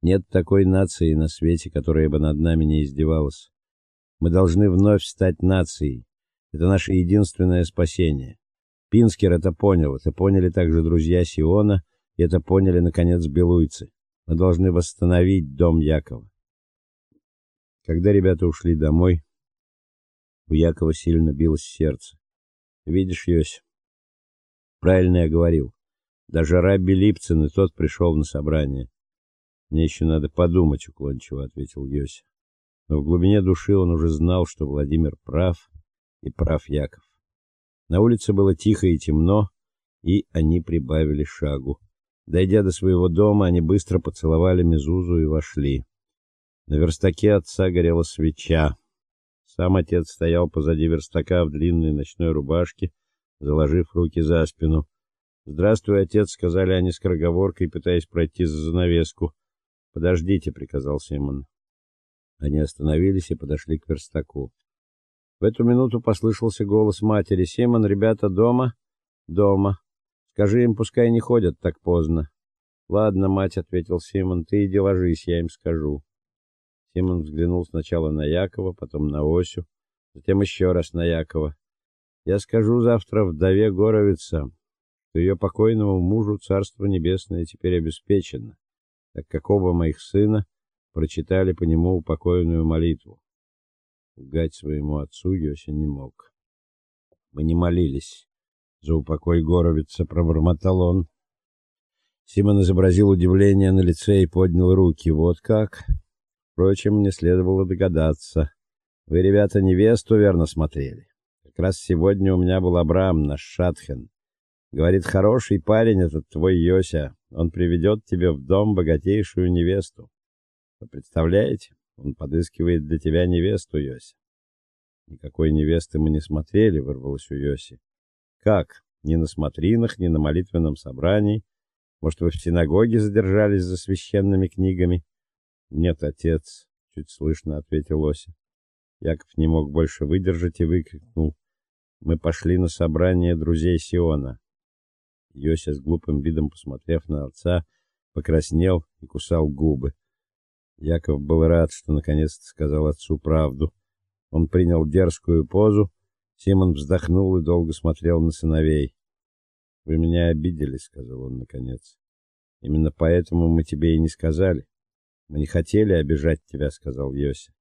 Нет такой нации на свете, которая бы над нами не издевалась. Мы должны вновь стать нацией. Это наше единственное спасение. Пинскер это понял, это поняли также друзья Сиона, и это поняли наконец белуйцы. Мы должны восстановить дом Якова. Когда ребята ушли домой, у Якова сильно билось сердце. Видишь, Йось, правильно я говорил. Даже Рабби Липцин и тот пришел на собрание. Мне еще надо подумать, уклончиво ответил Йось. Но в глубине души он уже знал, что Владимир прав, и прав Яков. На улице было тихо и темно, и они прибавили шагу. Дойдя до своего дома, они быстро поцеловали Мезузу и вошли. На верстаке отца горела свеча. Сам отец стоял позади верстака в длинной ночной рубашке, заложив руки за спину. "Здравствуй, отец", сказали они скороговоркой, пытаясь пройти за занавеску. "Подождите", приказал Симон. Они остановились и подошли к верстаку. В эту минуту послышался голос матери: "Симон, ребята дома?" "Дома. Скажи им, пускай не ходят так поздно". "Ладно, мать", ответил Симон. "Ты иди ложись, я им скажу". Симон взглянул сначала на Якова, потом на Осю, затем еще раз на Якова. "Я скажу завтра вдове Горовица, что ее покойному мужу царство небесное теперь обеспечено, так как оба моих сына прочитали по нему упокоенную молитву. Лгать своему отцу Йося не мог. Мы не молились за упокой Горовица, пробормотал он. Симон изобразил удивление на лице и поднял руки. Вот как? Впрочем, мне следовало догадаться. Вы, ребята, невесту верно смотрели. Как раз сегодня у меня был Абрам, наш Шатхен. Говорит, хороший парень этот твой Йося. Он приведет тебе в дом богатейшую невесту. Вы представляете? Он подыскивает для тебя невесту, Йоси. Никакой невесты мы не смотрели, вырвалось у Йоси. Как? Ни на смотринах, ни на молитвенном собрании? Может, вы в синагоге задержались за священными книгами? Нет, отец, чуть слышно ответил Ося. Яков не мог больше выдержать и выкрикнул: "Мы пошли на собрание друзей Сиона". Йося с глупым видом, посмотрев на отца, покраснел и кусал губы. Яков был рад, что наконец-то сказал отцу правду. Он принял дерзкую позу. Симон вздохнул и долго смотрел на сыновей. Вы меня обидели, сказал он наконец. Именно поэтому мы тебе и не сказали. Мы не хотели обижать тебя, сказал Йося.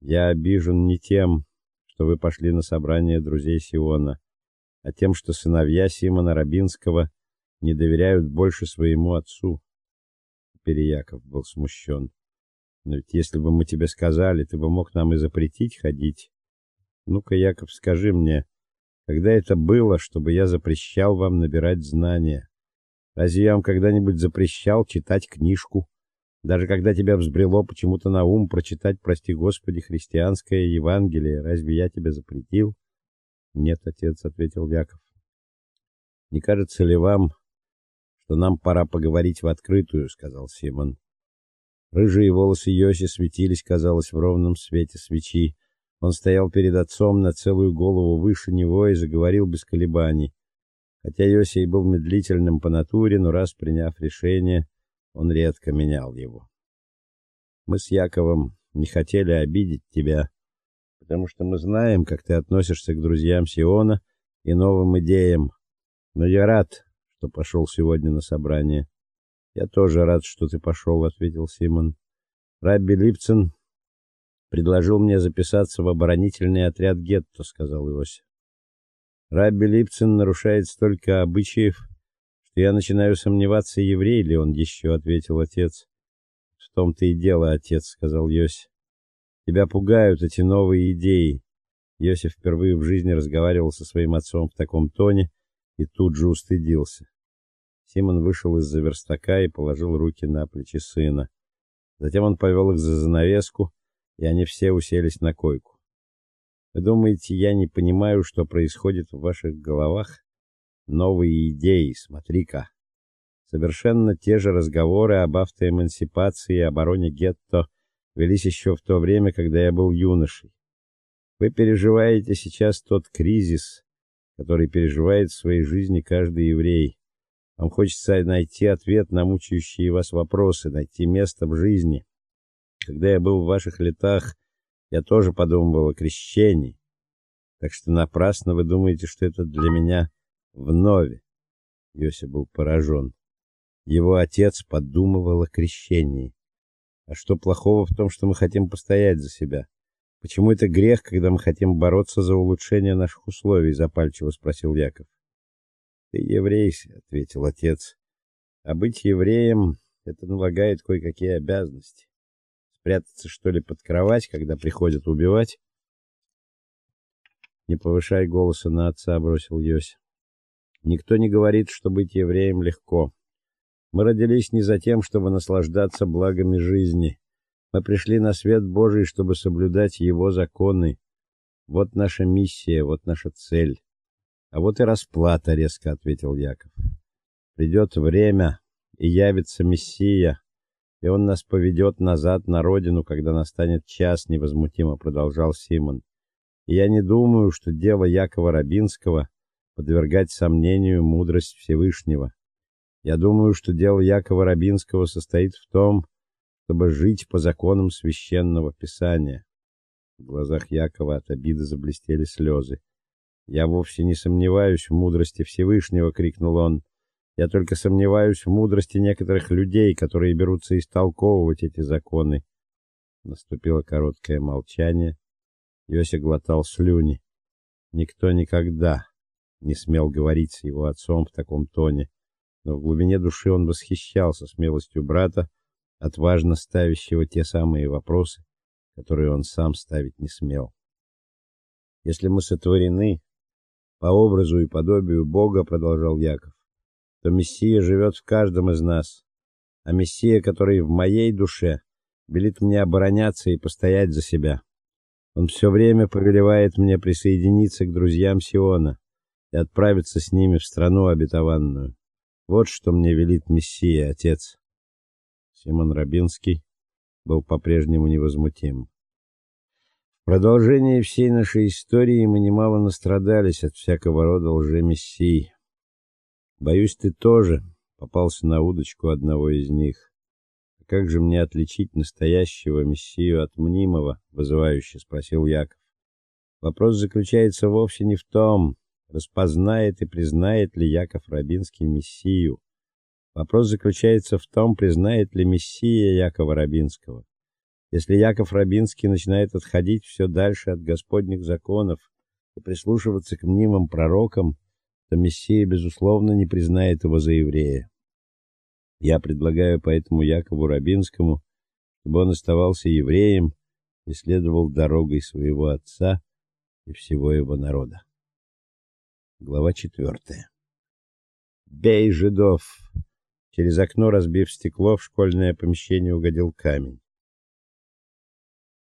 Я обижен не тем, что вы пошли на собрание друзей Сиона, а тем, что сыновья Симона Рабинского не доверяют больше своему отцу. Переяков был смущен. Но ведь если бы мы тебе сказали, ты бы мог нам и запретить ходить. Ну-ка, Яков, скажи мне, когда это было, чтобы я запрещал вам набирать знания? Разве я вам когда-нибудь запрещал читать книжку? Даже когда тебя взбрело почему-то на ум прочитать, прости Господи, христианское Евангелие, разве я тебе запретил? Нет, отец, ответил Яков. Не кажется ли вам, что нам пора поговорить в открытую, сказал Симон. Рыжие волосы Йоси светились, казалось, в ровном свете свечи. Он стоял перед отцом на целую голову выше него и заговорил без колебаний. Хотя Йоси и был медлительным по натуре, но раз приняв решение, он редко менял его. Мы с Яковом не хотели обидеть тебя, потому что мы знаем, как ты относишься к друзьям Сиона и новым идеям. Но я рад, что пошел сегодня на собрание. Я тоже рад, что ты пошел», — ответил Симон. Рабби Липцин предложил мне записаться в оборонительный отряд гетто, сказал Иосиф. Рабби Липцин нарушает столько обычаев, что я начинаю сомневаться, еврей ли он еще, ответил отец. В том-то и дело, отец, сказал Йосиф. Тебя пугают эти новые идеи. Йосиф впервые в жизни разговаривал со своим отцом в таком тоне и тут же устыдился. Симон вышел из-за верстака и положил руки на плечи сына. Затем он повел их за занавеску, и они все уселись на койку. Вы думаете, я не понимаю, что происходит в ваших головах? Новые идеи, смотри-ка. Совершенно те же разговоры об автоэмансипации и обороне гетто велись еще в то время, когда я был юношей. Вы переживаете сейчас тот кризис, который переживает в своей жизни каждый еврей. Вам хочется найти ответ на мучающие вас вопросы, найти место в жизни. Когда я был в ваших летах, я тоже подумывал о крещении. Так что напрасно вы думаете, что это для меня вновь. Йосиф был поражен. Его отец подумывал о крещении. А что плохого в том, что мы хотим постоять за себя? Почему это грех, когда мы хотим бороться за улучшение наших условий, запальчиво спросил Яков. Ты еврей, ответил отец. А быть евреем это налагает кое-какие обязанности. Спрятаться что ли под кровать, когда приходят убивать? Не повышай голоса на отца, бросил Йосиф. Никто не говорит, что быть евреем легко. Мы родились не за тем, чтобы наслаждаться благами жизни. Мы пришли на свет Божий, чтобы соблюдать его законы. Вот наша миссия, вот наша цель. А вот и расплата, резко ответил Яков. Придет время, и явится Мессия, и он нас поведет назад на родину, когда настанет час, невозмутимо продолжал Симон. И я не думаю, что дело Якова Рабинского подвергать сомнению мудрость Всевышнего. Я думаю, что дело Якова Рабинского состоит в том, чтобы жить по законам священного писания. В глазах Якова от обиды заблестели слезы. Я вовсе не сомневаюсь в мудрости Всевышнего, крикнул он. Я только сомневаюсь в мудрости некоторых людей, которые берутся истолковывать эти законы. Наступило короткое молчание. Йося глотал слюни. Никто никогда не смел говорить с его отцом в таком тоне, но в глубине души он восхищался смелостью брата, отважно ставящего те самые вопросы, которые он сам ставить не смел. Если мы сотворены по образу и подобию Бога, продолжал Яков, то Мессия живет в каждом из нас, а Мессия, который в моей душе, велит мне обороняться и постоять за себя. Он все время повелевает мне присоединиться к друзьям Сиона и отправиться с ними в страну обетованную. Вот что мне велит Мессия, Отец. Симон Рабинский был по-прежнему невозмутим. В продолжении всей нашей истории мы немало настрадались от всякого рода лжемессий. Боюсь, ты тоже попался на удочку одного из них. А как же мне отличить настоящего мессию от мнимого, вызывающе спросил Яков. Вопрос заключается вовсе не в том, распознает и признает ли Яков Рабинский мессию. Вопрос заключается в том, признает ли мессия Якова Рабинского. Если Яков Рабинский начинает отходить все дальше от господних законов и прислушиваться к мнимым пророкам, то мессия безусловно не признает его за еврея. Я предлагаю поэтому Якову Рабинскому, чтобы он оставался евреем и следовал дорогой своего отца и всего его народа. Глава четвертая. Бей жидов. Через окно, разбив стекло, в школьное помещение угодил камень.